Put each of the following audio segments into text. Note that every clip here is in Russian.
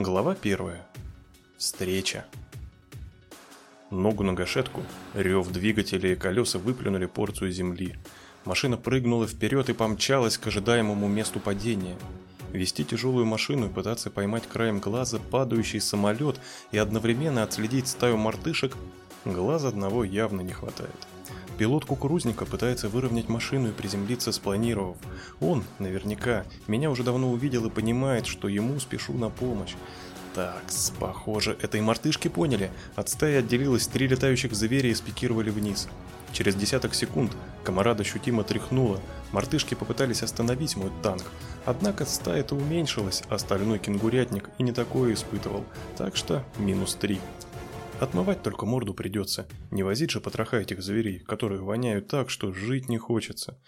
Глава первая. Встреча. Ногу на гашетку, рев двигателя и колеса выплюнули порцию земли. Машина прыгнула вперед и помчалась к ожидаемому месту падения. Вести тяжелую машину и пытаться поймать краем глаза падающий самолет и одновременно отследить стаю мартышек, глаза одного явно не хватает. Пилот кукурузника пытается выровнять машину и приземлиться, спланировав. Он, наверняка, меня уже давно увидел и понимает, что ему спешу на помощь. Так, похоже, это и мартышки поняли. От стаи отделилось три летающих зверя и спикировали вниз. Через десяток секунд комарада ощутимо тряхнула. Мартышки попытались остановить мой танк. Однако стая-то уменьшилась, а остальной кенгурятник и не такое испытывал. Так что минус три. Отмывать только морду придется. Не возить же потроха этих зверей, которые воняют так, что жить не хочется.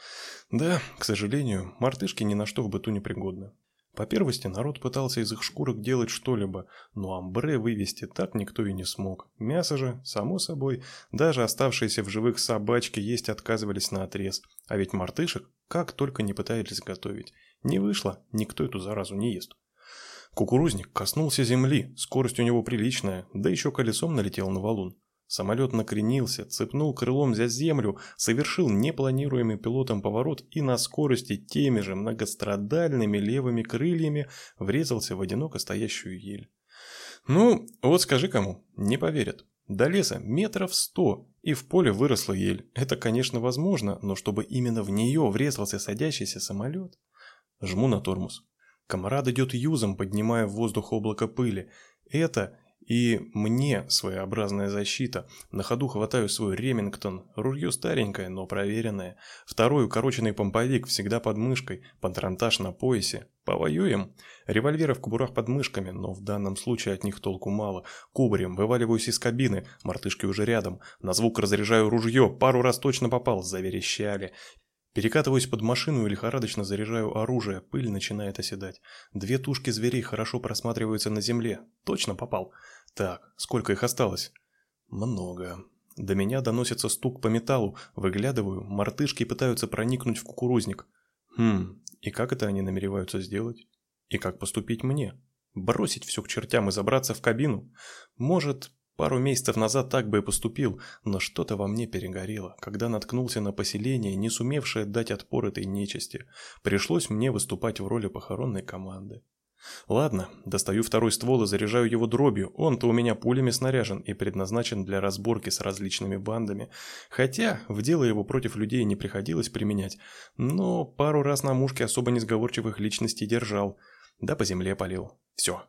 Да, к сожалению, мартышки ни на что в быту не пригодны. По первости народ пытался из их шкурок делать что-либо, но амбре вывести так никто и не смог. Мясо же, само собой, даже оставшиеся в живых собачки есть отказывались на отрез. А ведь мартышек как только не пытались готовить. Не вышло, никто эту заразу не ест. Кукурузник коснулся земли, скорость у него приличная, да еще колесом налетел на валун. Самолет накренился, цепнул крылом за землю, совершил непланируемый пилотом поворот и на скорости теми же многострадальными левыми крыльями врезался в одиноко стоящую ель. Ну, вот скажи кому, не поверят. До леса метров сто, и в поле выросла ель. Это, конечно, возможно, но чтобы именно в нее врезался садящийся самолет... Жму на тормоз. Комарад идет юзом, поднимая в воздух облако пыли. Это и мне своеобразная защита. На ходу хватаю свой Ремингтон. Ружье старенькое, но проверенное. Второй укороченный помповик всегда под мышкой. Патронтаж на поясе. Повоюем? Револьверы в кобурах под мышками, но в данном случае от них толку мало. Кубарем вываливаюсь из кабины. Мартышки уже рядом. На звук разряжаю ружье. Пару раз точно попал. Заверещали. Перекатываюсь под машину и лихорадочно заряжаю оружие, пыль начинает оседать. Две тушки зверей хорошо просматриваются на земле. Точно попал. Так, сколько их осталось? Много. До меня доносится стук по металлу, выглядываю, мартышки пытаются проникнуть в кукурузник. Хм, и как это они намереваются сделать? И как поступить мне? Бросить все к чертям и забраться в кабину? Может, Пару месяцев назад так бы и поступил, но что-то во мне перегорело, когда наткнулся на поселение, не сумевшее дать отпор этой нечисти. Пришлось мне выступать в роли похоронной команды. Ладно, достаю второй ствол и заряжаю его дробью. Он-то у меня пулями снаряжен и предназначен для разборки с различными бандами. Хотя в дело его против людей не приходилось применять, но пару раз на мушке особо несговорчивых личностей держал. Да по земле полил. Все,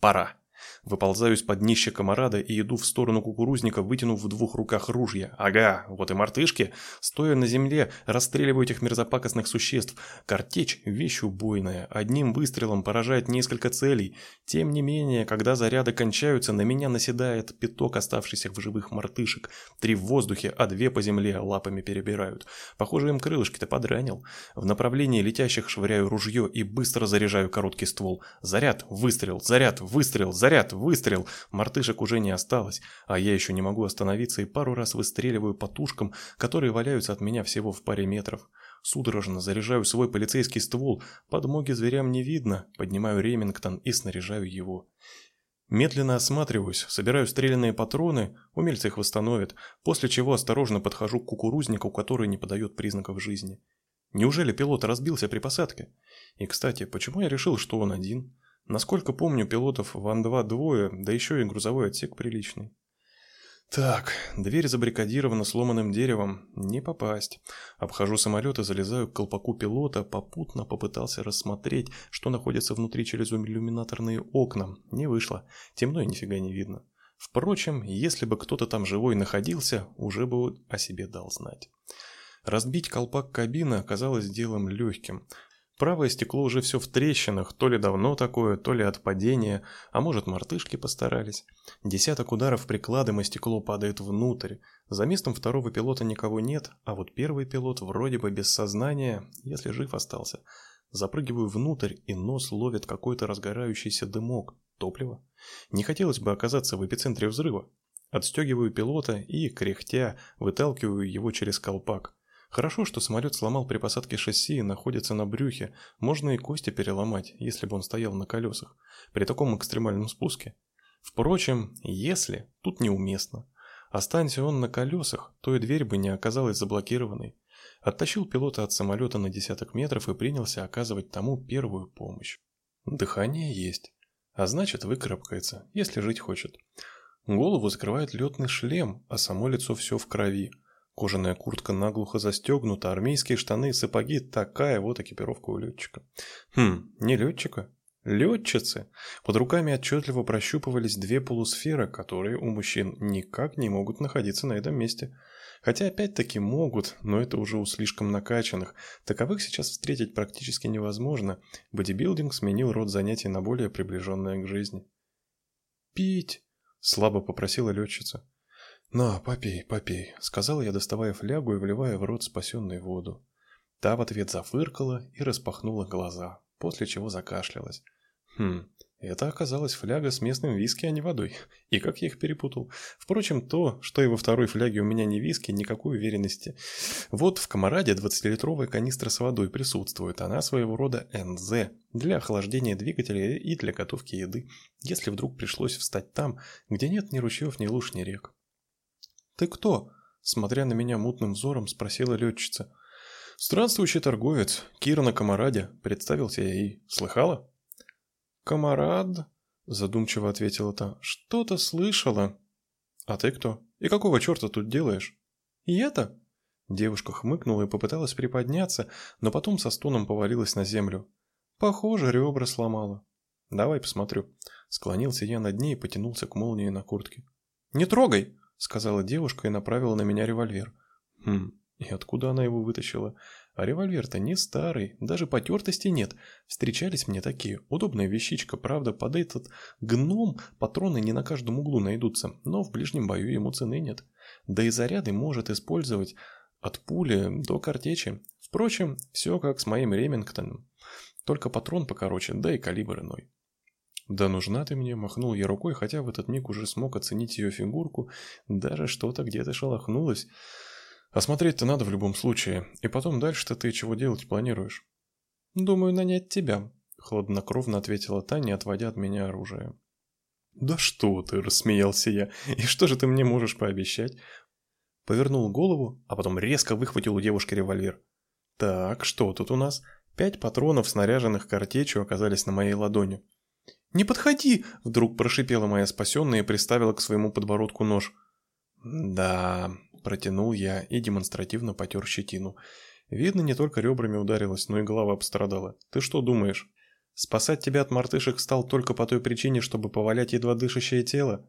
пора. Выползаю из-под днища комарада и иду в сторону кукурузника, вытянув в двух руках ружья. Ага, вот и мартышки. Стоя на земле, расстреливаю этих мерзопакостных существ. Картечь – вещь убойная. Одним выстрелом поражает несколько целей. Тем не менее, когда заряды кончаются, на меня наседает пяток оставшихся в живых мартышек. Три в воздухе, а две по земле лапами перебирают. Похоже, им крылышки-то подранил. В направлении летящих швыряю ружье и быстро заряжаю короткий ствол. Заряд, выстрел, заряд, выстрел, заряд Заряд, выстрел. Мартышек уже не осталось, а я еще не могу остановиться и пару раз выстреливаю по тушкам, которые валяются от меня всего в паре метров. Судорожно заряжаю свой полицейский ствол, подмоги зверям не видно, поднимаю Ремингтон и снаряжаю его. Медленно осматриваюсь, собираю стрелянные патроны, умельцы их восстановят, после чего осторожно подхожу к кукурузнику, который не подает признаков жизни. Неужели пилот разбился при посадке? И, кстати, почему я решил, что он один? Насколько помню, пилотов Ван-2 двое, да еще и грузовой отсек приличный. Так, дверь забаррикадирована сломанным деревом, не попасть. Обхожу самолет и залезаю к колпаку пилота, попутно попытался рассмотреть, что находится внутри через иллюминаторные окна. Не вышло, темно и нифига не видно. Впрочем, если бы кто-то там живой находился, уже бы о себе дал знать. Разбить колпак кабины оказалось делом легким. Правое стекло уже все в трещинах, то ли давно такое, то ли от падения, а может мартышки постарались. Десяток ударов прикладом, и стекло падает внутрь. За местом второго пилота никого нет, а вот первый пилот вроде бы без сознания, если жив остался. Запрыгиваю внутрь, и нос ловит какой-то разгорающийся дымок. Топливо? Не хотелось бы оказаться в эпицентре взрыва. Отстегиваю пилота и, кряхтя, выталкиваю его через колпак. Хорошо, что самолет сломал при посадке шасси и находится на брюхе, можно и кости переломать, если бы он стоял на колесах, при таком экстремальном спуске. Впрочем, если, тут неуместно. Останься он на колесах, то и дверь бы не оказалась заблокированной. Оттащил пилота от самолета на десяток метров и принялся оказывать тому первую помощь. Дыхание есть, а значит выкарабкается, если жить хочет. Голову закрывает летный шлем, а само лицо все в крови. Кожаная куртка наглухо застегнута, армейские штаны и сапоги – такая вот экипировка у летчика. Хм, не летчика, летчицы. Под руками отчетливо прощупывались две полусферы, которые у мужчин никак не могут находиться на этом месте. Хотя опять-таки могут, но это уже у слишком накачанных. Таковых сейчас встретить практически невозможно. Бодибилдинг сменил род занятий на более приближенное к жизни. «Пить!» – слабо попросила летчица. «На, попей, попей», — сказал я, доставая флягу и вливая в рот спасенную воду. Та в ответ зафыркала и распахнула глаза, после чего закашлялась. Хм, это оказалась фляга с местным виски, а не водой. И как я их перепутал. Впрочем, то, что и во второй фляге у меня не виски, никакой уверенности. Вот в Комараде 20-литровая канистра с водой присутствует. Она своего рода НЗ для охлаждения двигателя и для готовки еды, если вдруг пришлось встать там, где нет ни ручьев, ни луж, ни рек. «Ты кто?» – смотря на меня мутным взором, спросила летчица. «Странствующий торговец, Кира на Комараде», – представился я ей. «Слыхала?» «Комарад?» – задумчиво ответила та. «Что-то слышала». «А ты кто? И какого черта тут делаешь?» «Я-то?» Девушка хмыкнула и попыталась приподняться, но потом со стоном повалилась на землю. «Похоже, ребра сломала». «Давай посмотрю». Склонился я над ней и потянулся к молнии на куртке. «Не трогай!» — сказала девушка и направила на меня револьвер. Хм, и откуда она его вытащила? А револьвер-то не старый, даже потертости нет. Встречались мне такие. Удобная вещичка, правда, под этот гном патроны не на каждом углу найдутся, но в ближнем бою ему цены нет. Да и заряды может использовать от пули до картечи. Впрочем, все как с моим Ремингтоном. Только патрон покороче, да и калибр иной. «Да нужна ты мне», — махнул я рукой, хотя в этот миг уже смог оценить ее фигурку, даже что-то где-то шелохнулось. «Осмотреть-то надо в любом случае, и потом дальше-то ты чего делать планируешь?» «Думаю, нанять тебя», — хладнокровно ответила Таня, отводя от меня оружие. «Да что ты!» — рассмеялся я. «И что же ты мне можешь пообещать?» Повернул голову, а потом резко выхватил у девушки револьвер. «Так, что тут у нас?» Пять патронов, снаряженных картечью, оказались на моей ладони. «Не подходи!» — вдруг прошипела моя спасенная и приставила к своему подбородку нож. «Да...» — протянул я и демонстративно потер щетину. Видно, не только ребрами ударилась, но и голова пострадала. Ты что думаешь? Спасать тебя от мартышек стал только по той причине, чтобы повалять едва дышащее тело?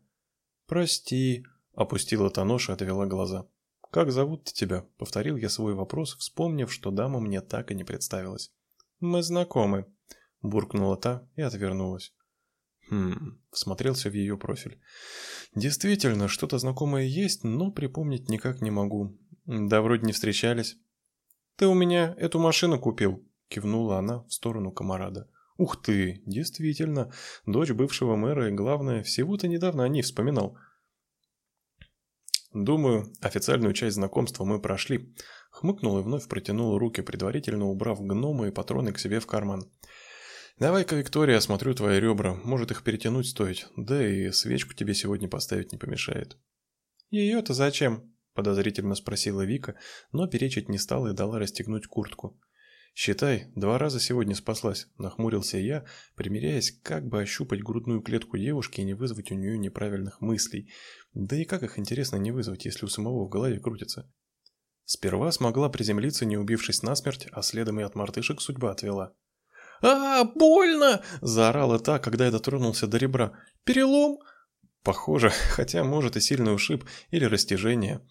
Прости, опустила та нож и отвела глаза. Как зовут тебя? повторил я свой вопрос, вспомнив, что дама мне так и не представилась. Мы знакомы, буркнула та и отвернулась. Хм, всмотрелся в ее профиль. Действительно, что-то знакомое есть, но припомнить никак не могу. Да вроде не встречались. Ты у меня эту машину купил, кивнула она в сторону комарада. Ух ты, действительно, дочь бывшего мэра и главное, всего-то недавно о ней вспоминал. Думаю, официальную часть знакомства мы прошли. Хмыкнул и вновь протянул руки, предварительно убрав гнома и патроны к себе в карман. «Давай-ка, Виктория, осмотрю твои ребра. Может, их перетянуть стоит. Да и свечку тебе сегодня поставить не помешает». «Ее-то зачем?» – подозрительно спросила Вика, но перечить не стала и дала расстегнуть куртку. «Считай, два раза сегодня спаслась», – нахмурился я, примеряясь, как бы ощупать грудную клетку девушки и не вызвать у нее неправильных мыслей. Да и как их, интересно, не вызвать, если у самого в голове крутится? Сперва смогла приземлиться, не убившись насмерть, а следом и от мартышек судьба отвела. «А, больно!» – заорала та, когда я дотронулся до ребра. «Перелом?» Похоже, хотя может и сильный ушиб или растяжение.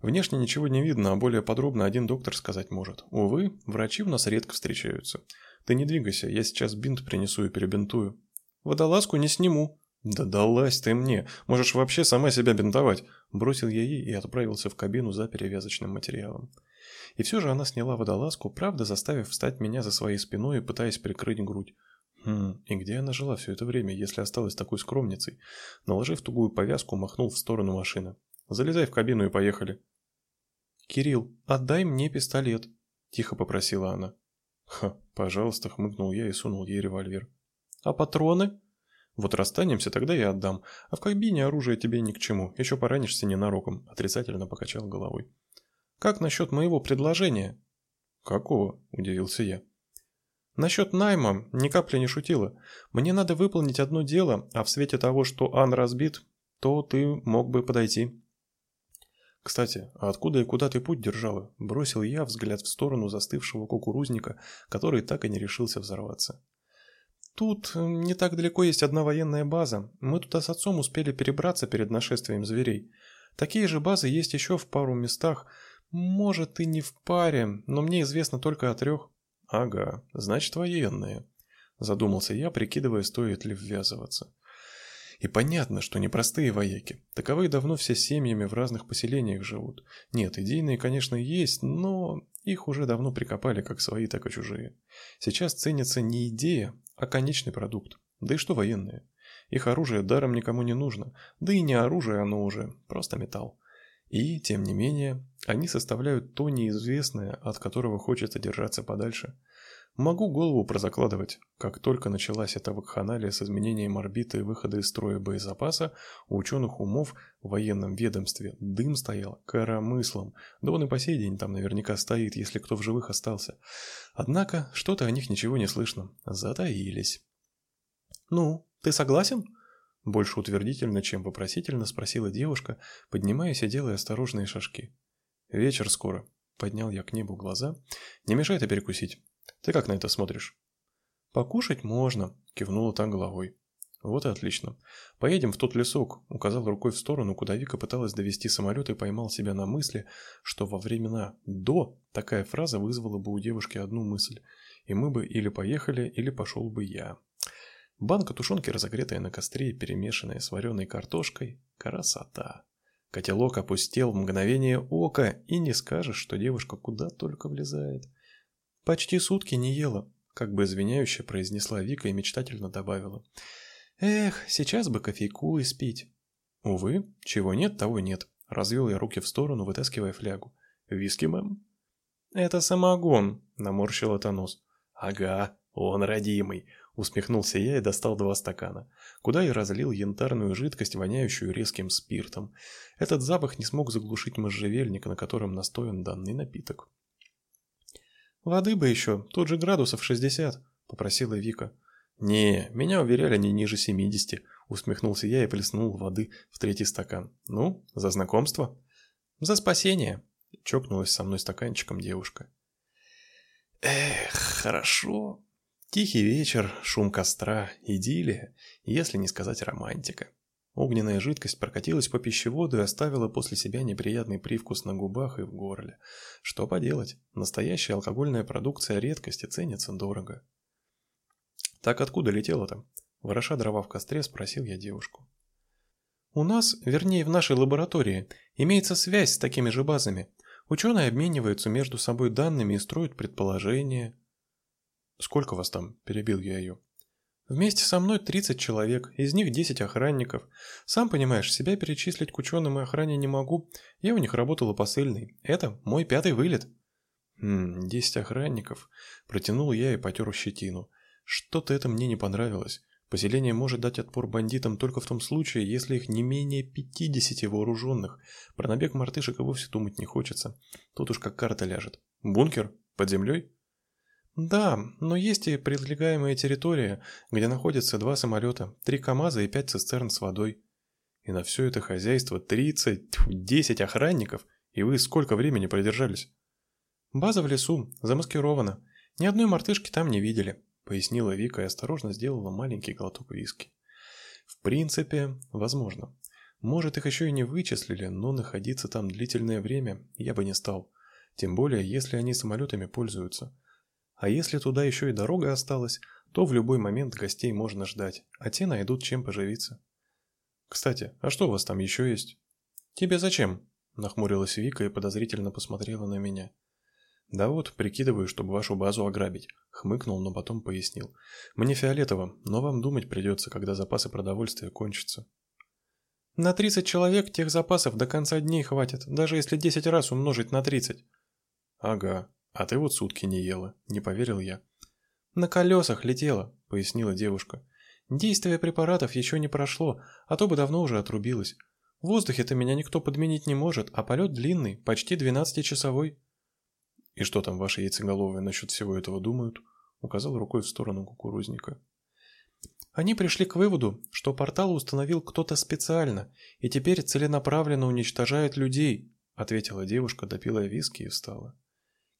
Внешне ничего не видно, а более подробно один доктор сказать может. Увы, врачи у нас редко встречаются. Ты не двигайся, я сейчас бинт принесу и перебинтую. Водолазку не сниму. Да далась ты мне, можешь вообще сама себя бинтовать. Бросил я ей и отправился в кабину за перевязочным материалом. И все же она сняла водолазку, правда заставив встать меня за своей спиной и пытаясь прикрыть грудь. Хм, и где она жила все это время, если осталась такой скромницей? Наложив тугую повязку, махнул в сторону машины. Залезай в кабину и поехали. «Кирилл, отдай мне пистолет», – тихо попросила она. «Ха, пожалуйста», – хмыкнул я и сунул ей револьвер. «А патроны?» «Вот расстанемся, тогда я отдам. А в кабине оружие тебе ни к чему, еще поранишься ненароком», – отрицательно покачал головой. «Как насчет моего предложения?» «Какого?» – удивился я. «Насчет найма ни капли не шутила. Мне надо выполнить одно дело, а в свете того, что Ан разбит, то ты мог бы подойти». «Кстати, а откуда и куда ты путь держала?» – бросил я взгляд в сторону застывшего кукурузника, который так и не решился взорваться. «Тут не так далеко есть одна военная база. Мы туда с отцом успели перебраться перед нашествием зверей. Такие же базы есть еще в пару местах. Может, и не в паре, но мне известно только о трех». «Ага, значит, военные», – задумался я, прикидывая, стоит ли ввязываться. И понятно, что непростые вояки. Таковые давно все семьями в разных поселениях живут. Нет, идейные, конечно, есть, но их уже давно прикопали как свои, так и чужие. Сейчас ценится не идея, а конечный продукт. Да и что военные? Их оружие даром никому не нужно. Да и не оружие оно уже, просто металл. И, тем не менее, они составляют то неизвестное, от которого хочется держаться подальше – Могу голову прозакладывать. Как только началась эта вакханалия с изменением орбиты и выхода из строя боезапаса, у ученых умов в военном ведомстве дым стоял коромыслом, да он и по сей день там наверняка стоит, если кто в живых остался. Однако, что-то о них ничего не слышно. Затаились. «Ну, ты согласен?» Больше утвердительно, чем вопросительно спросила девушка, поднимаясь и делая осторожные шажки. «Вечер скоро», — поднял я к небу глаза. «Не мешает и перекусить. Ты как на это смотришь? Покушать можно, кивнула та головой. Вот и отлично. Поедем в тот лесок, указал рукой в сторону, куда Вика пыталась довести самолет и поймал себя на мысли, что во времена «до» такая фраза вызвала бы у девушки одну мысль, и мы бы или поехали, или пошел бы я. Банка тушенки, разогретая на костре и перемешанная с вареной картошкой – красота. Котелок опустел в мгновение ока, и не скажешь, что девушка куда только влезает – «Почти сутки не ела», — как бы извиняюще произнесла Вика и мечтательно добавила. «Эх, сейчас бы кофейку и спить». «Увы, чего нет, того нет», — развел я руки в сторону, вытаскивая флягу. «Виски, мэм?» «Это самогон», — наморщил это нос. «Ага, он родимый», — усмехнулся я и достал два стакана, куда и разлил янтарную жидкость, воняющую резким спиртом. Этот запах не смог заглушить можжевельник, на котором настоен данный напиток. «Воды бы еще, тут же градусов шестьдесят», — попросила Вика. «Не, меня уверяли не ниже семидесяти», — усмехнулся я и плеснул воды в третий стакан. «Ну, за знакомство?» «За спасение», — чокнулась со мной стаканчиком девушка. «Эх, хорошо. Тихий вечер, шум костра, идиллия, если не сказать романтика». Огненная жидкость прокатилась по пищеводу и оставила после себя неприятный привкус на губах и в горле. Что поделать, настоящая алкогольная продукция редкости ценится дорого. «Так откуда летела-то?» Вороша дрова в костре, спросил я девушку. «У нас, вернее в нашей лаборатории, имеется связь с такими же базами. Ученые обмениваются между собой данными и строят предположения». «Сколько вас там?» – перебил я ее. Вместе со мной 30 человек, из них 10 охранников. Сам понимаешь, себя перечислить к ученым и охране не могу. Я у них работала посыльной. Это мой пятый вылет. Хм, 10 охранников. Протянул я и потер щетину. Что-то это мне не понравилось. Поселение может дать отпор бандитам только в том случае, если их не менее 50 вооруженных. Про набег мартышек и вовсе думать не хочется. Тут уж как карта ляжет. Бункер? Под землей? Да, но есть и прилегаемая территория, где находятся два самолета, три КАМАЗа и пять цистерн с водой. И на все это хозяйство 30, 10 охранников, и вы сколько времени продержались? База в лесу, замаскирована. Ни одной мартышки там не видели, пояснила Вика и осторожно сделала маленький глоток виски. В принципе, возможно. Может, их еще и не вычислили, но находиться там длительное время я бы не стал. Тем более, если они самолетами пользуются. А если туда еще и дорога осталась, то в любой момент гостей можно ждать, а те найдут чем поживиться. Кстати, а что у вас там еще есть? Тебе зачем? Нахмурилась Вика и подозрительно посмотрела на меня. Да вот, прикидываю, чтобы вашу базу ограбить, хмыкнул, но потом пояснил. Мне фиолетово, но вам думать придется, когда запасы продовольствия кончатся. На 30 человек тех запасов до конца дней хватит, даже если 10 раз умножить на 30. Ага, а ты вот сутки не ела, не поверил я. На колесах летела, пояснила девушка. Действие препаратов еще не прошло, а то бы давно уже отрубилось. В воздухе-то меня никто подменить не может, а полет длинный, почти 12-часовой. И что там ваши яйцеголовые насчет всего этого думают? Указал рукой в сторону кукурузника. Они пришли к выводу, что портал установил кто-то специально и теперь целенаправленно уничтожает людей, ответила девушка, допила виски и встала.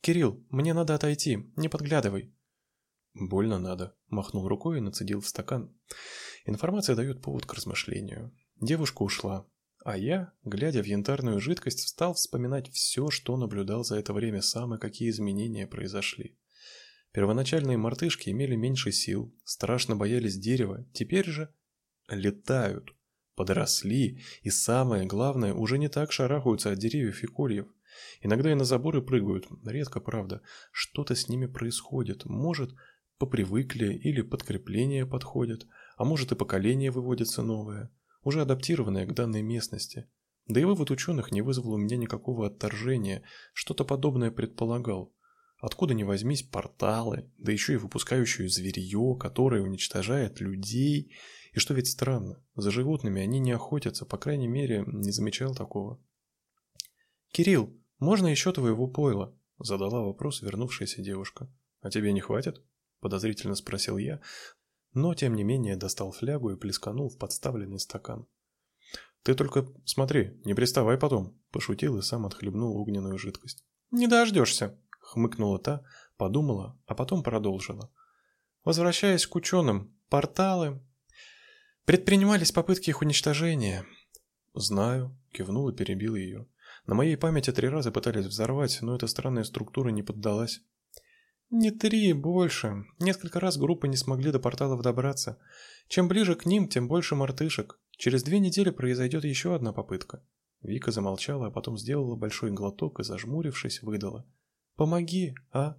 Кирилл, мне надо отойти, не подглядывай. Больно надо, махнул рукой и нацедил в стакан. Информация дает повод к размышлению. Девушка ушла, а я, глядя в янтарную жидкость, стал вспоминать все, что наблюдал за это время сам и какие изменения произошли. Первоначальные мартышки имели меньше сил, страшно боялись дерева, теперь же летают, подросли и самое главное, уже не так шарахаются от деревьев и кольев. Иногда и на заборы прыгают, редко, правда. Что-то с ними происходит. Может, попривыкли или подкрепление подходят, а может и поколение выводится новое, уже адаптированное к данной местности. Да и вывод ученых не вызвал у меня никакого отторжения, что-то подобное предполагал. Откуда ни возьмись порталы, да еще и выпускающие зверье, которое уничтожает людей. И что ведь странно, за животными они не охотятся, по крайней мере, не замечал такого. «Кирилл, можно еще твоего пойла?» – задала вопрос вернувшаяся девушка. «А тебе не хватит?» – подозрительно спросил я, но тем не менее достал флягу и плесканул в подставленный стакан. «Ты только смотри, не приставай потом», – пошутил и сам отхлебнул огненную жидкость. «Не дождешься», хмыкнула та, подумала, а потом продолжила. Возвращаясь к ученым, порталы... Предпринимались попытки их уничтожения. Знаю, кивнул и перебил ее. На моей памяти три раза пытались взорвать, но эта странная структура не поддалась. Не три, больше. Несколько раз группы не смогли до порталов добраться. Чем ближе к ним, тем больше мартышек. Через две недели произойдет еще одна попытка. Вика замолчала, а потом сделала большой глоток и, зажмурившись, выдала. Помоги, а?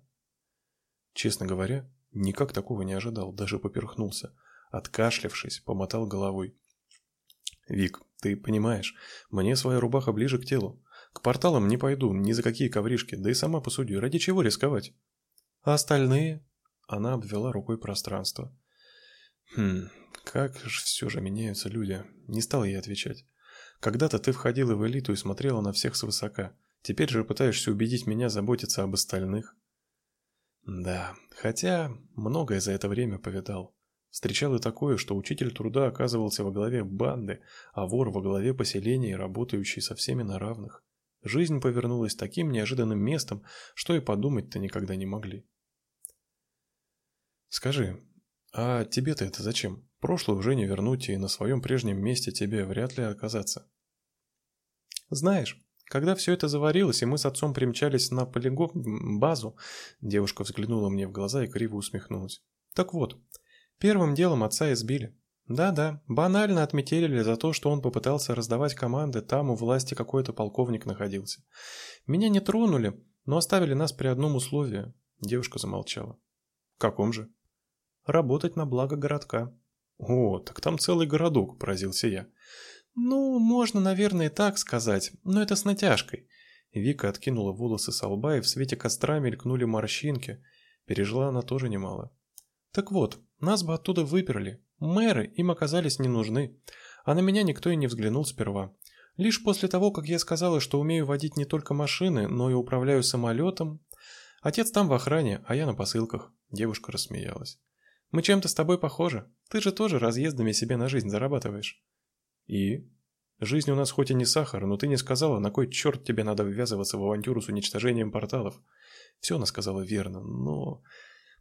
Честно говоря, никак такого не ожидал, даже поперхнулся. Откашлявшись, помотал головой. Вик, ты понимаешь, мне своя рубаха ближе к телу. К порталам не пойду, ни за какие ковришки, да и сама посуди, ради чего рисковать? А остальные? Она обвела рукой пространство. Хм, как же все же меняются люди. Не стал ей отвечать. Когда-то ты входила в элиту и смотрела на всех свысока. Теперь же пытаешься убедить меня заботиться об остальных. Да, хотя многое за это время повидал. Встречал и такое, что учитель труда оказывался во главе банды, а вор во главе поселения, работающий со всеми на равных. Жизнь повернулась таким неожиданным местом, что и подумать-то никогда не могли. Скажи, а тебе-то это зачем? Прошлое уже не вернуть, и на своем прежнем месте тебе вряд ли оказаться. Знаешь, когда все это заварилось, и мы с отцом примчались на полигон, базу, девушка взглянула мне в глаза и криво усмехнулась. Так вот, первым делом отца избили. Да-да, банально отметили за то, что он попытался раздавать команды, там у власти какой-то полковник находился. Меня не тронули, но оставили нас при одном условии. Девушка замолчала. Каком же? Работать на благо городка. О, так там целый городок, поразился я. «Ну, можно, наверное, и так сказать, но это с натяжкой». Вика откинула волосы со лба, и в свете костра мелькнули морщинки. Пережила она тоже немало. «Так вот, нас бы оттуда выперли. Мэры им оказались не нужны. А на меня никто и не взглянул сперва. Лишь после того, как я сказала, что умею водить не только машины, но и управляю самолетом. Отец там в охране, а я на посылках». Девушка рассмеялась. «Мы чем-то с тобой похожи. Ты же тоже разъездами себе на жизнь зарабатываешь». И? Жизнь у нас хоть и не сахар, но ты не сказала, на кой черт тебе надо ввязываться в авантюру с уничтожением порталов. Все она сказала верно, но...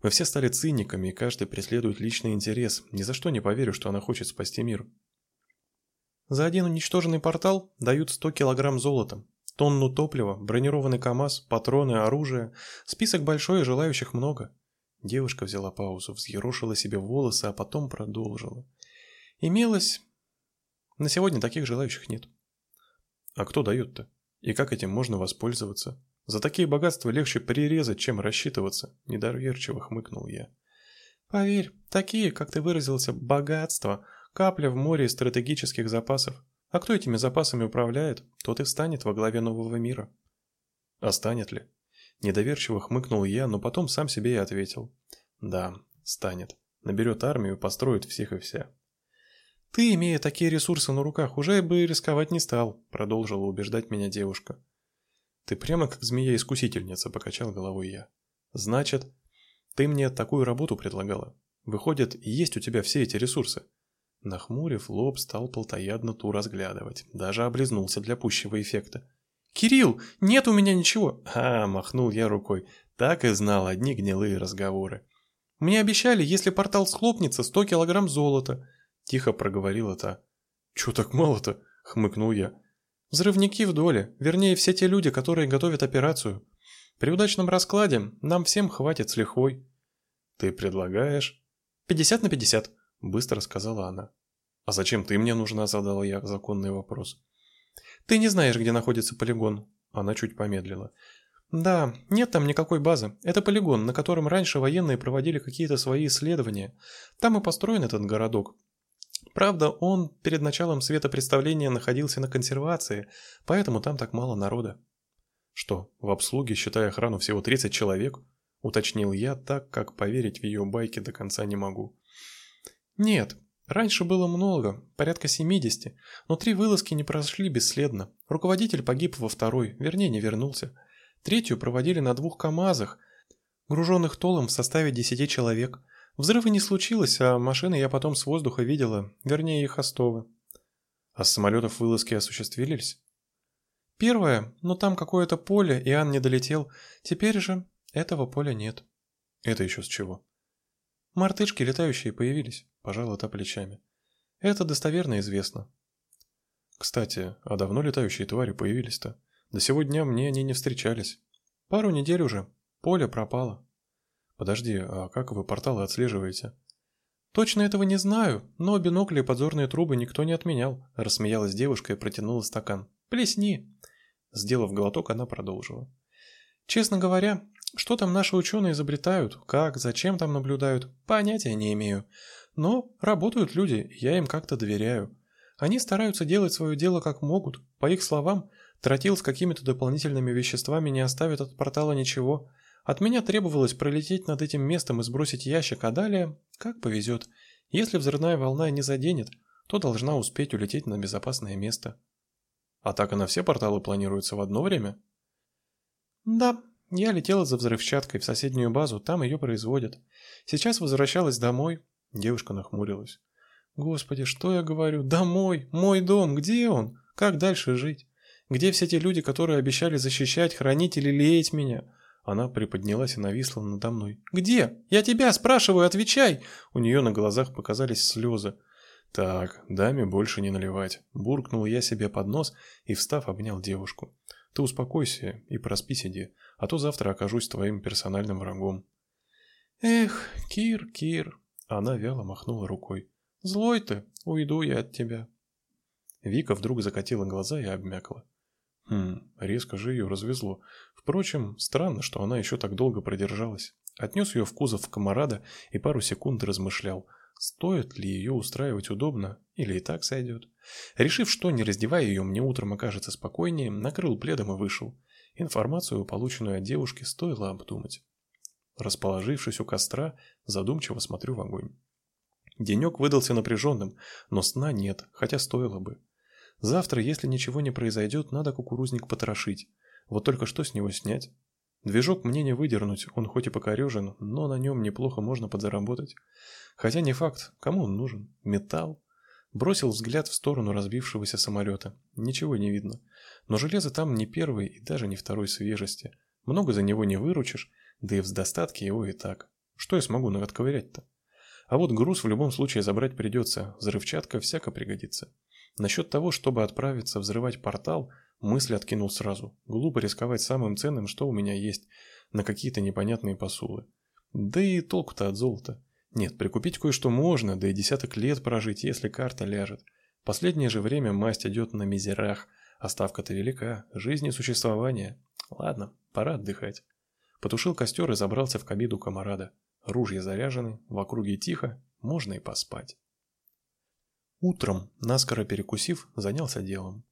Мы все стали циниками, и каждый преследует личный интерес. Ни за что не поверю, что она хочет спасти мир. За один уничтоженный портал дают 100 килограмм золота, тонну топлива, бронированный КАМАЗ, патроны, оружие. Список большой и желающих много. Девушка взяла паузу, взъерошила себе волосы, а потом продолжила. Имелось на сегодня таких желающих нет. А кто дает-то? И как этим можно воспользоваться? За такие богатства легче прирезать, чем рассчитываться, недоверчиво хмыкнул я. Поверь, такие, как ты выразился, богатства, капля в море стратегических запасов. А кто этими запасами управляет, тот и станет во главе нового мира. А станет ли? Недоверчиво хмыкнул я, но потом сам себе и ответил. Да, станет. Наберет армию, построит всех и вся. «Ты, имея такие ресурсы на руках, уже бы рисковать не стал», — продолжила убеждать меня девушка. «Ты прямо как змея-искусительница», — покачал головой я. «Значит, ты мне такую работу предлагала. Выходит, есть у тебя все эти ресурсы». Нахмурив лоб, стал полтоядно ту разглядывать. Даже облизнулся для пущего эффекта. «Кирилл, нет у меня ничего!» «А, махнул я рукой. Так и знал, одни гнилые разговоры. Мне обещали, если портал схлопнется, сто килограмм золота. Тихо проговорила та. «Чё так мало-то?» — хмыкнул я. «Взрывники в доле, вернее, все те люди, которые готовят операцию. При удачном раскладе нам всем хватит с лихвой». «Ты предлагаешь?» «Пятьдесят на пятьдесят», — быстро сказала она. «А зачем ты мне нужна?» — задал я законный вопрос. «Ты не знаешь, где находится полигон?» Она чуть помедлила. «Да, нет там никакой базы. Это полигон, на котором раньше военные проводили какие-то свои исследования. Там и построен этот городок. Правда, он перед началом светопредставления находился на консервации, поэтому там так мало народа. Что, в обслуге, считая охрану, всего 30 человек? Уточнил я так, как поверить в ее байки до конца не могу. Нет, раньше было много, порядка 70, но три вылазки не прошли бесследно. Руководитель погиб во второй, вернее не вернулся. Третью проводили на двух КАМАЗах, груженных толом в составе 10 человек – Взрыва не случилось, а машины я потом с воздуха видела, вернее их остовы. А с самолетов вылазки осуществились? Первое, но там какое-то поле, и Ан не долетел. Теперь же этого поля нет. Это еще с чего? Мартышки летающие появились, пожала та плечами. Это достоверно известно. Кстати, а давно летающие твари появились-то? До сегодня мне они не встречались. Пару недель уже. Поле пропало. Подожди, а как вы порталы отслеживаете? Точно этого не знаю, но бинокли и подзорные трубы никто не отменял, рассмеялась девушка и протянула стакан. Плесни. Сделав глоток, она продолжила. Честно говоря, что там наши ученые изобретают, как, зачем там наблюдают, понятия не имею. Но работают люди, я им как-то доверяю. Они стараются делать свое дело как могут. По их словам, тротил с какими-то дополнительными веществами не оставит от портала ничего. От меня требовалось пролететь над этим местом и сбросить ящик, а далее, как повезет. Если взрывная волна не заденет, то должна успеть улететь на безопасное место. Атака на все порталы планируется в одно время? Да, я летела за взрывчаткой в соседнюю базу, там ее производят. Сейчас возвращалась домой. Девушка нахмурилась. Господи, что я говорю? Домой, мой дом, где он? Как дальше жить? Где все те люди, которые обещали защищать, хранить или леять меня? Она приподнялась и нависла надо мной. «Где? Я тебя спрашиваю, отвечай!» У нее на глазах показались слезы. «Так, даме больше не наливать», – буркнул я себе под нос и, встав, обнял девушку. «Ты успокойся и проспи сиди, а то завтра окажусь твоим персональным врагом». «Эх, Кир, Кир!» Она вяло махнула рукой. «Злой ты, уйду я от тебя». Вика вдруг закатила глаза и обмякла. Хм, резко же ее развезло. Впрочем, странно, что она еще так долго продержалась. Отнес ее в кузов комарада и пару секунд размышлял, стоит ли ее устраивать удобно или и так сойдет. Решив, что не раздевая ее, мне утром окажется спокойнее, накрыл пледом и вышел. Информацию, полученную от девушки, стоило обдумать. Расположившись у костра, задумчиво смотрю в огонь. Денек выдался напряженным, но сна нет, хотя стоило бы. Завтра, если ничего не произойдет, надо кукурузник потрошить. Вот только что с него снять? Движок мне не выдернуть, он хоть и покорежен, но на нем неплохо можно подзаработать. Хотя не факт, кому он нужен? Металл? Бросил взгляд в сторону разбившегося самолета. Ничего не видно. Но железо там не первой и даже не второй свежести. Много за него не выручишь, да и в достатке его и так. Что я смогу отковырять-то? А вот груз в любом случае забрать придется, взрывчатка всяко пригодится. Насчет того, чтобы отправиться взрывать портал, мысль откинул сразу. Глупо рисковать самым ценным, что у меня есть, на какие-то непонятные посулы. Да и толку-то от золота. Нет, прикупить кое-что можно, да и десяток лет прожить, если карта ляжет. Последнее же время масть идет на мизерах, а ставка-то велика, жизнь и существование. Ладно, пора отдыхать. Потушил костер и забрался в кабину комарада. Ружья заряжены, в округе тихо, можно и поспать. Утром, наскоро перекусив, занялся делом.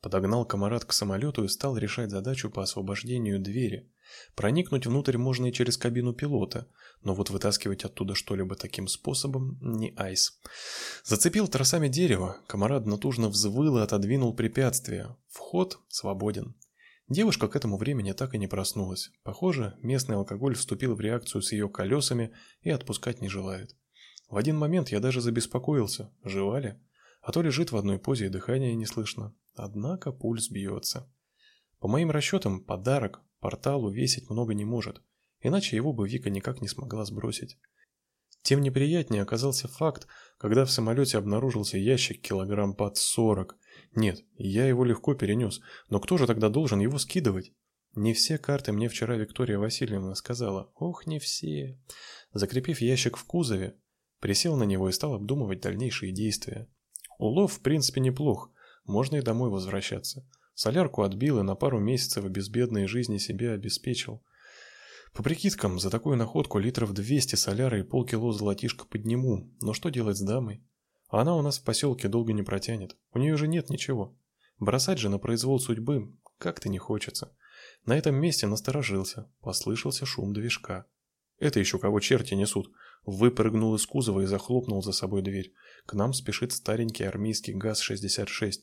Подогнал комарат к самолету и стал решать задачу по освобождению двери. Проникнуть внутрь можно и через кабину пилота, но вот вытаскивать оттуда что-либо таким способом не айс. Зацепил тросами дерево, комарат натужно взвыл и отодвинул препятствие. Вход свободен. Девушка к этому времени так и не проснулась. Похоже, местный алкоголь вступил в реакцию с ее колесами и отпускать не желает. В один момент я даже забеспокоился, жива ли, а то лежит в одной позе и дыхания не слышно. Однако пульс бьется. По моим расчетам, подарок порталу весить много не может, иначе его бы Вика никак не смогла сбросить. Тем неприятнее оказался факт, когда в самолете обнаружился ящик килограмм под сорок. Нет, я его легко перенес, но кто же тогда должен его скидывать? Не все карты мне вчера Виктория Васильевна сказала. Ох, не все. Закрепив ящик в кузове, Присел на него и стал обдумывать дальнейшие действия. Улов, в принципе, неплох. Можно и домой возвращаться. Солярку отбил и на пару месяцев безбедной жизни себе обеспечил. По прикидкам, за такую находку литров 200 соляра и полкило золотишка подниму. Но что делать с дамой? Она у нас в поселке долго не протянет. У нее же нет ничего. Бросать же на произвол судьбы как-то не хочется. На этом месте насторожился. Послышался шум движка. Это еще кого черти несут. Выпрыгнул из кузова и захлопнул за собой дверь. К нам спешит старенький армейский ГАЗ-66.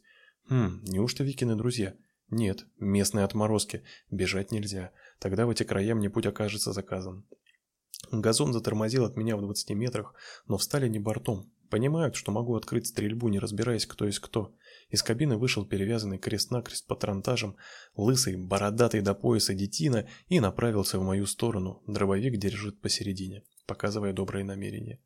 Хм, неужто Викины друзья? Нет, местные отморозки. Бежать нельзя. Тогда в эти края мне путь окажется заказан. Газон затормозил от меня в 20 метрах, но встали не бортом. Понимают, что могу открыть стрельбу, не разбираясь, кто есть кто. Из кабины вышел перевязанный крест-накрест патронтажем, лысый, бородатый до пояса детина и направился в мою сторону. Дробовик держит посередине, показывая добрые намерения.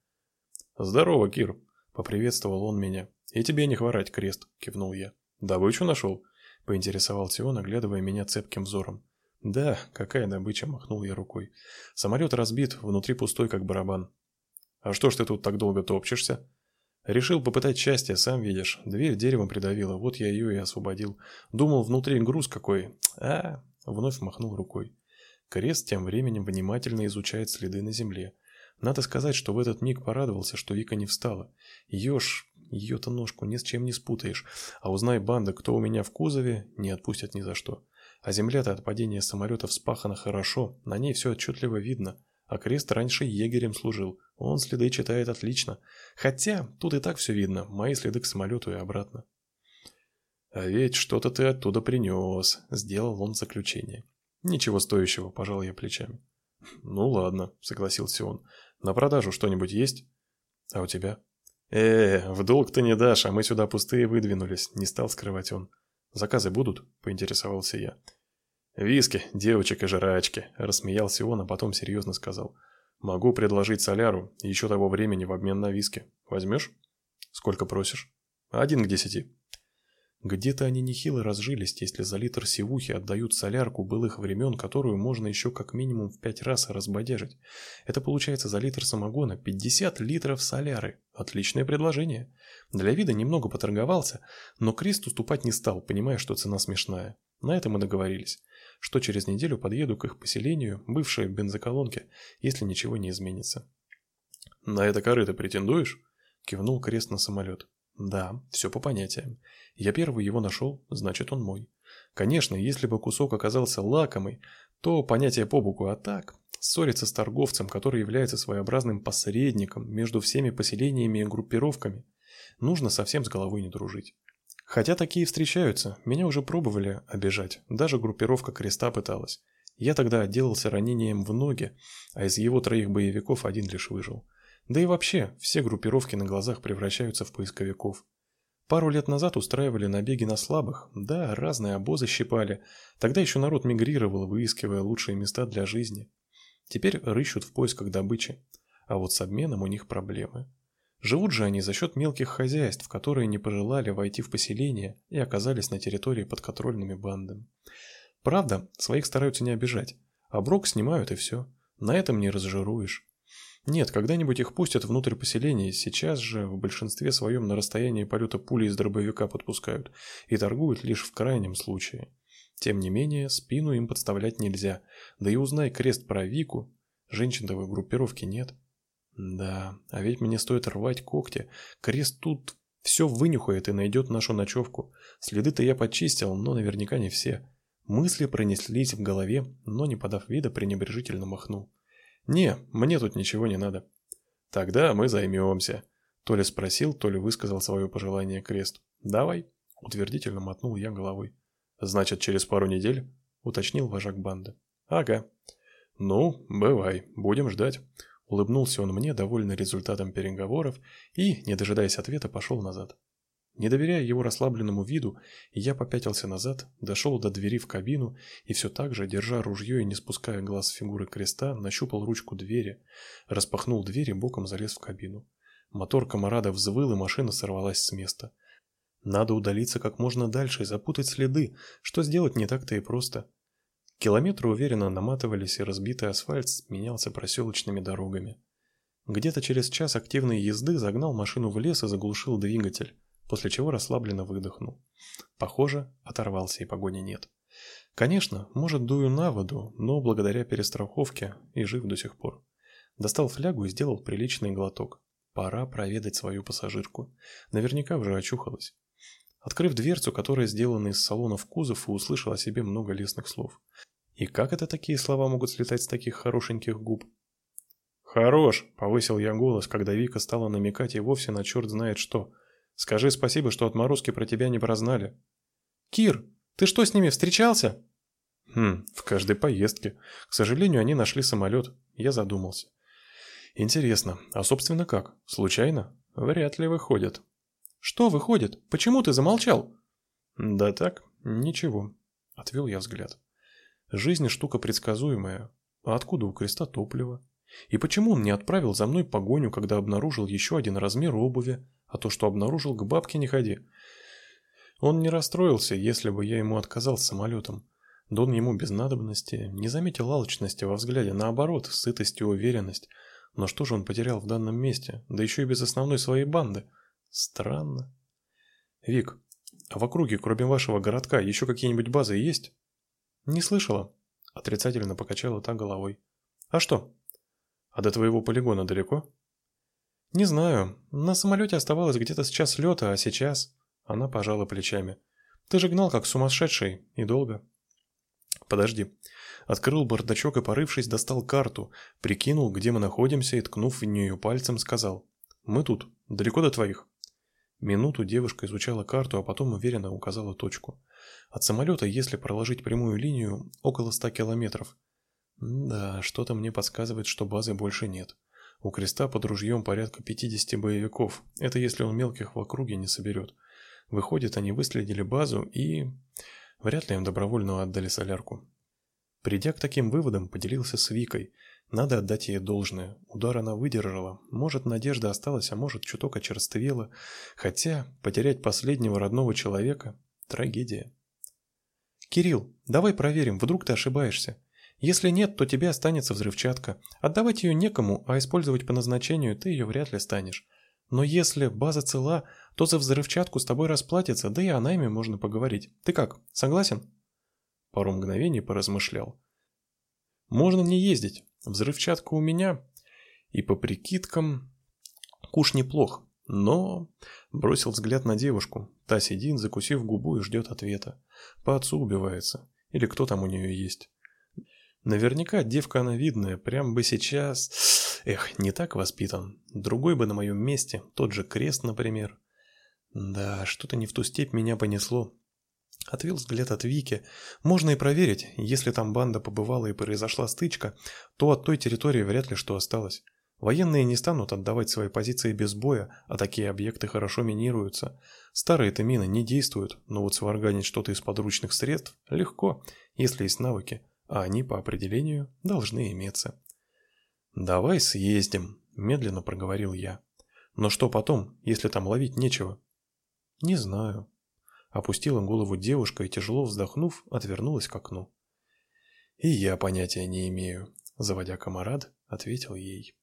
«Здорово, Кир!» — поприветствовал он меня. «И тебе не хворать, крест!» — кивнул я. «Добычу нашел?» — поинтересовался он, оглядывая меня цепким взором. «Да, какая добыча!» — махнул я рукой. «Самолет разбит, внутри пустой, как барабан». «А что ж ты тут так долго топчешься?» Решил попытать счастье, сам видишь. Дверь деревом придавила, вот я ее и освободил. Думал, внутри груз какой. А, вновь махнул рукой. Крест тем временем внимательно изучает следы на земле. Надо сказать, что в этот миг порадовался, что Вика не встала. Ее ж, ее-то ножку ни с чем не спутаешь. А узнай банда, кто у меня в кузове, не отпустят ни за что. А земля-то от падения самолета вспахана хорошо, на ней все отчетливо видно. А крест раньше егерем служил. Он следы читает отлично. Хотя, тут и так все видно. Мои следы к самолету и обратно. «А ведь что-то ты оттуда принес», — сделал он заключение. «Ничего стоящего», — пожал я плечами. «Ну ладно», — согласился он. «На продажу что-нибудь есть?» «А у тебя?» «Э, в долг ты не дашь, а мы сюда пустые выдвинулись», — не стал скрывать он. «Заказы будут?» — поинтересовался я. «Виски, девочек и жрачки», – рассмеялся он, а потом серьезно сказал. «Могу предложить соляру еще того времени в обмен на виски. Возьмешь?» «Сколько просишь?» «Один к десяти». Где-то они нехило разжились, если за литр сивухи отдают солярку былых времен, которую можно еще как минимум в пять раз разбодяжить. Это получается за литр самогона 50 литров соляры. Отличное предложение. Для вида немного поторговался, но Крист уступать не стал, понимая, что цена смешная. На этом мы договорились что через неделю подъеду к их поселению, бывшей бензоколонке, если ничего не изменится. «На это корыто претендуешь?» – кивнул крест на самолет. «Да, все по понятиям. Я первый его нашел, значит он мой. Конечно, если бы кусок оказался лакомый, то понятие по боку, а так ссориться с торговцем, который является своеобразным посредником между всеми поселениями и группировками, нужно совсем с головой не дружить. Хотя такие встречаются, меня уже пробовали обижать, даже группировка Креста пыталась. Я тогда отделался ранением в ноге, а из его троих боевиков один лишь выжил. Да и вообще, все группировки на глазах превращаются в поисковиков. Пару лет назад устраивали набеги на слабых, да, разные обозы щипали. Тогда еще народ мигрировал, выискивая лучшие места для жизни. Теперь рыщут в поисках добычи. А вот с обменом у них проблемы. Живут же они за счет мелких хозяйств, которые не пожелали войти в поселение и оказались на территории подконтрольными бандами. Правда, своих стараются не обижать. а брок снимают и все. На этом не разжируешь. Нет, когда-нибудь их пустят внутрь поселения, сейчас же в большинстве своем на расстоянии полета пули из дробовика подпускают и торгуют лишь в крайнем случае. Тем не менее, спину им подставлять нельзя, да и узнай крест про Вику, женщин-то в группировке нет. Да, а ведь мне стоит рвать когти. Крест тут Все вынюхает и найдет нашу ночевку. Следы-то я почистил, но наверняка не все. Мысли пронеслись в голове, но не подав вида, пренебрежительно махнул. «Не, мне тут ничего не надо». «Тогда мы займемся», — то ли спросил, то ли высказал свое пожелание Крест. «Давай», — утвердительно мотнул я головой. «Значит, через пару недель?» — уточнил вожак банды. «Ага». «Ну, бывай, будем ждать». Улыбнулся он мне, довольный результатом переговоров, и, не дожидаясь ответа, пошел назад. Не доверяя его расслабленному виду, я попятился назад, дошел до двери в кабину и все так же, держа ружье и не спуская глаз с фигуры креста, нащупал ручку двери, распахнул дверь и боком залез в кабину. Мотор комарада взвыл, и машина сорвалась с места. Надо удалиться как можно дальше и запутать следы, что сделать не так-то и просто. Километры уверенно наматывались, и разбитый асфальт сменялся проселочными дорогами. Где-то через час активной езды загнал машину в лес и заглушил двигатель, после чего расслабленно выдохнул. Похоже, оторвался и погони нет. Конечно, может, дую на воду, но благодаря перестраховке и жив до сих пор. Достал флягу и сделал приличный глоток. Пора проведать свою пассажирку. Наверняка уже очухалась. Открыв дверцу, которая сделана из салона в кузов, и услышал о себе много лестных слов. И как это такие слова могут слетать с таких хорошеньких губ? «Хорош!» — повысил я голос, когда Вика стала намекать и вовсе на черт знает что. «Скажи спасибо, что отморозки про тебя не прознали». «Кир, ты что с ними встречался?» «Хм, в каждой поездке. К сожалению, они нашли самолет. Я задумался. Интересно, а собственно как? Случайно? Вряд ли выходят». «Что выходит? Почему ты замолчал?» «Да так, ничего», — отвел я взгляд. Жизнь штука предсказуемая. А откуда у креста топливо? И почему он не отправил за мной погоню, когда обнаружил еще один размер обуви, а то, что обнаружил, к бабке не ходи? Он не расстроился, если бы я ему отказал с самолетом. Дон ему без надобности, не заметил алчности во взгляде, наоборот, сытость и уверенность. Но что же он потерял в данном месте, да еще и без основной своей банды? Странно. Вик, а в округе, кроме вашего городка, еще какие-нибудь базы есть? «Не слышала», — отрицательно покачала та головой. «А что?» «А до твоего полигона далеко?» «Не знаю. На самолете оставалось где-то с час лета, а сейчас...» Она пожала плечами. «Ты же гнал как сумасшедший. И долго». «Подожди». Открыл бардачок и, порывшись, достал карту, прикинул, где мы находимся и, ткнув в нее пальцем, сказал. «Мы тут. Далеко до твоих». Минуту девушка изучала карту, а потом уверенно указала точку. От самолета, если проложить прямую линию, около ста километров. Да, что-то мне подсказывает, что базы больше нет. У креста под ружьем порядка 50 боевиков. Это если он мелких в округе не соберет. Выходит, они выследили базу и... Вряд ли им добровольно отдали солярку. Придя к таким выводам, поделился с Викой – надо отдать ей должное. Удар она выдержала. Может, надежда осталась, а может, чуток очерствела. Хотя потерять последнего родного человека – трагедия. «Кирилл, давай проверим, вдруг ты ошибаешься. Если нет, то тебе останется взрывчатка. Отдавать ее некому, а использовать по назначению ты ее вряд ли станешь. Но если база цела, то за взрывчатку с тобой расплатятся, да и о найме можно поговорить. Ты как, согласен?» Пару мгновений поразмышлял. «Можно не ездить. Взрывчатка у меня, и по прикидкам куш неплох, но... Бросил взгляд на девушку. Та сидит, закусив губу и ждет ответа. По отцу убивается. Или кто там у нее есть. Наверняка девка она видная, прям бы сейчас... Эх, не так воспитан. Другой бы на моем месте, тот же крест, например. Да, что-то не в ту степь меня понесло. Отвел взгляд от Вики. Можно и проверить, если там банда побывала и произошла стычка, то от той территории вряд ли что осталось. Военные не станут отдавать свои позиции без боя, а такие объекты хорошо минируются. Старые-то мины не действуют, но вот сварганить что-то из подручных средств легко, если есть навыки, а они по определению должны иметься. «Давай съездим», – медленно проговорил я. «Но что потом, если там ловить нечего?» «Не знаю», Опустила голову девушка и, тяжело вздохнув, отвернулась к окну. «И я понятия не имею», — заводя комарад, ответил ей.